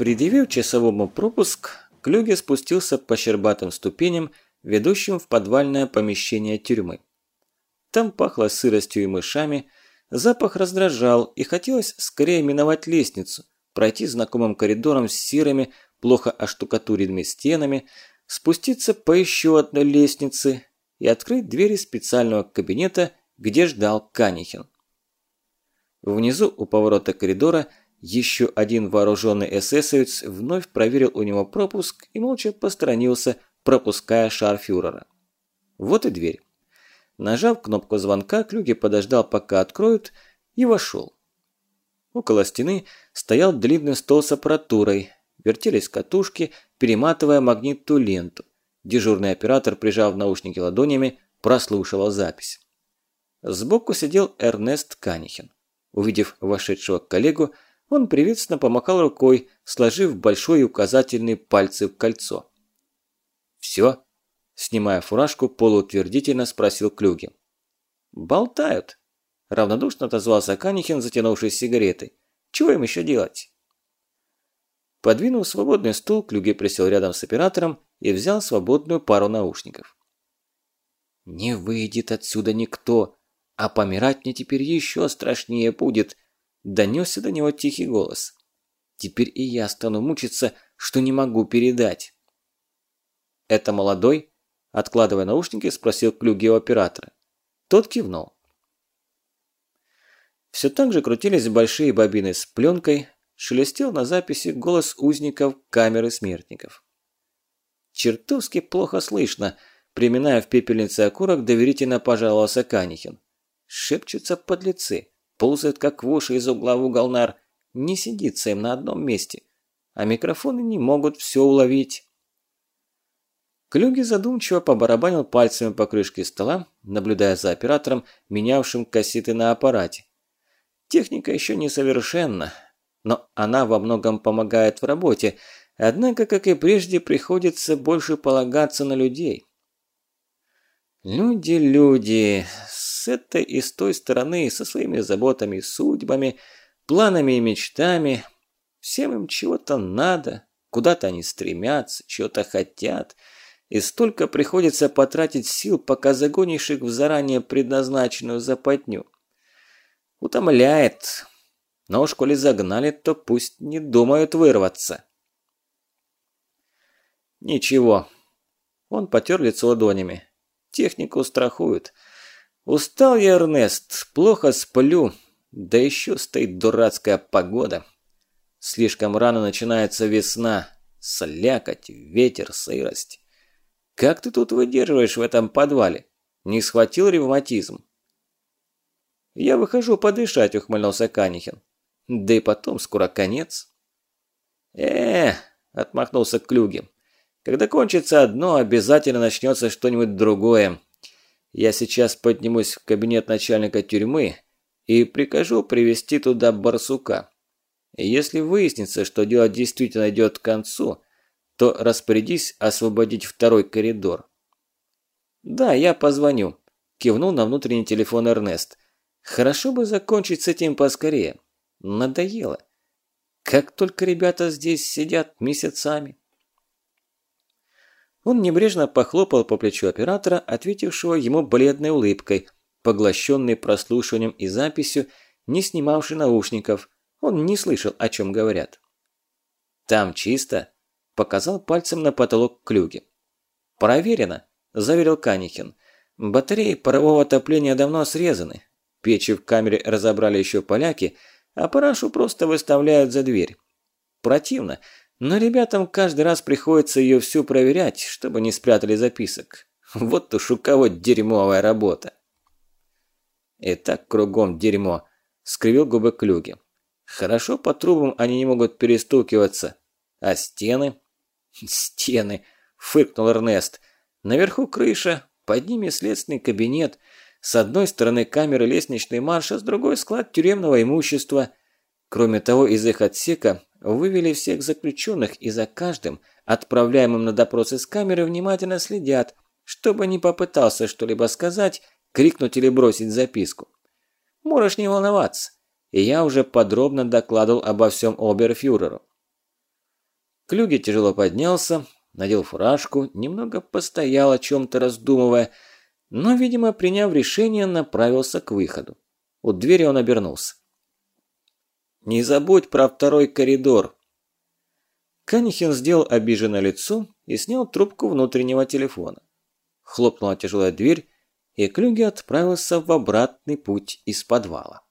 Предъявив часовому пропуск, Клюге спустился по щербатым ступеням, ведущим в подвальное помещение тюрьмы. Там пахло сыростью и мышами, запах раздражал, и хотелось скорее миновать лестницу, пройти знакомым коридором с серыми, плохо оштукатуренными стенами, спуститься по еще одной лестнице и открыть двери специального кабинета, где ждал Канихин. Внизу у поворота коридора еще один вооруженный эсэсовец вновь проверил у него пропуск и молча посторонился, пропуская шарфюрера. Вот и дверь. Нажав кнопку звонка, Клюги подождал, пока откроют, и вошел. Около стены стоял длинный стол с аппаратурой, вертелись катушки, перематывая магнитную ленту. Дежурный оператор, прижав наушники ладонями, прослушивал запись. Сбоку сидел Эрнест Канихин. Увидев вошедшего коллегу, он приветственно помахал рукой, сложив большой и указательный пальцы в кольцо. «Всё?» – снимая фуражку, полуутвердительно спросил Клюги. «Болтают», – равнодушно отозвался Канихин, затянувшись сигаретой. «Чего им ещё делать?» Подвинув свободный стул, Клюге присел рядом с оператором и взял свободную пару наушников. «Не выйдет отсюда никто, а помирать мне теперь еще страшнее будет», – донесся до него тихий голос. «Теперь и я стану мучиться, что не могу передать». «Это молодой?» – откладывая наушники, спросил Клюге у оператора. Тот кивнул. Все так же крутились большие бобины с пленкой, шелестел на записи голос узников камеры смертников. «Чертовски плохо слышно», – приминая в пепельнице окурок, доверительно пожаловался Канихин. «Шепчутся подлецы, ползают как воши из угла в угол нар, не сидится им на одном месте, а микрофоны не могут все уловить». Клюги задумчиво побарабанил пальцами по крышке стола, наблюдая за оператором, менявшим кассеты на аппарате. Техника еще несовершенна, но она во многом помогает в работе, однако, как и прежде, приходится больше полагаться на людей. Люди, люди, с этой и с той стороны, со своими заботами судьбами, планами и мечтами, всем им чего-то надо, куда-то они стремятся, чего-то хотят, и столько приходится потратить сил, пока загонишь их в заранее предназначенную западню. Утомляет, но уж коли загнали, то пусть не думают вырваться. Ничего. Он потер лицо ладонями. Технику страхуют. Устал я, Эрнест, плохо сплю. Да еще стоит дурацкая погода. Слишком рано начинается весна. Слякоть, ветер, сырость. Как ты тут выдерживаешь в этом подвале? Не схватил ревматизм? Я выхожу подышать, ухмыльнулся Канихин. Да и потом скоро конец. э отмахнулся Клюги. Когда кончится одно, обязательно начнется что-нибудь другое. Я сейчас поднимусь в кабинет начальника тюрьмы и прикажу привести туда барсука. Если выяснится, что дело действительно идет к концу, то распорядись освободить второй коридор. «Да, я позвоню», – кивнул на внутренний телефон Эрнест. «Хорошо бы закончить с этим поскорее». Надоело. Как только ребята здесь сидят месяцами. Он небрежно похлопал по плечу оператора, ответившего ему бледной улыбкой, поглощенный прослушиванием и записью, не снимавший наушников. Он не слышал, о чем говорят. «Там чисто», – показал пальцем на потолок клюги. «Проверено», – заверил Канихин. «Батареи парового отопления давно срезаны. Печи в камере разобрали еще поляки – а парашу просто выставляют за дверь. Противно, но ребятам каждый раз приходится ее всю проверять, чтобы не спрятали записок. Вот уж у кого дерьмовая работа. И так кругом дерьмо, скривил губы Клюги. Хорошо по трубам они не могут перестукиваться. А стены? Стены, фыркнул Эрнест. Наверху крыша, под ними следственный кабинет – с одной стороны камеры лестничной а с другой склад тюремного имущества. Кроме того, из их отсека вывели всех заключенных и за каждым, отправляемым на допрос из камеры, внимательно следят, чтобы не попытался что-либо сказать, крикнуть или бросить записку. Можешь не волноваться, я уже подробно докладывал обо всем оберфюреру. Клюги тяжело поднялся, надел фуражку, немного постоял о чем-то раздумывая, но, видимо, приняв решение, направился к выходу. У двери он обернулся. «Не забудь про второй коридор!» Канихин сделал обиженное лицо и снял трубку внутреннего телефона. Хлопнула тяжелая дверь, и Клюге отправился в обратный путь из подвала.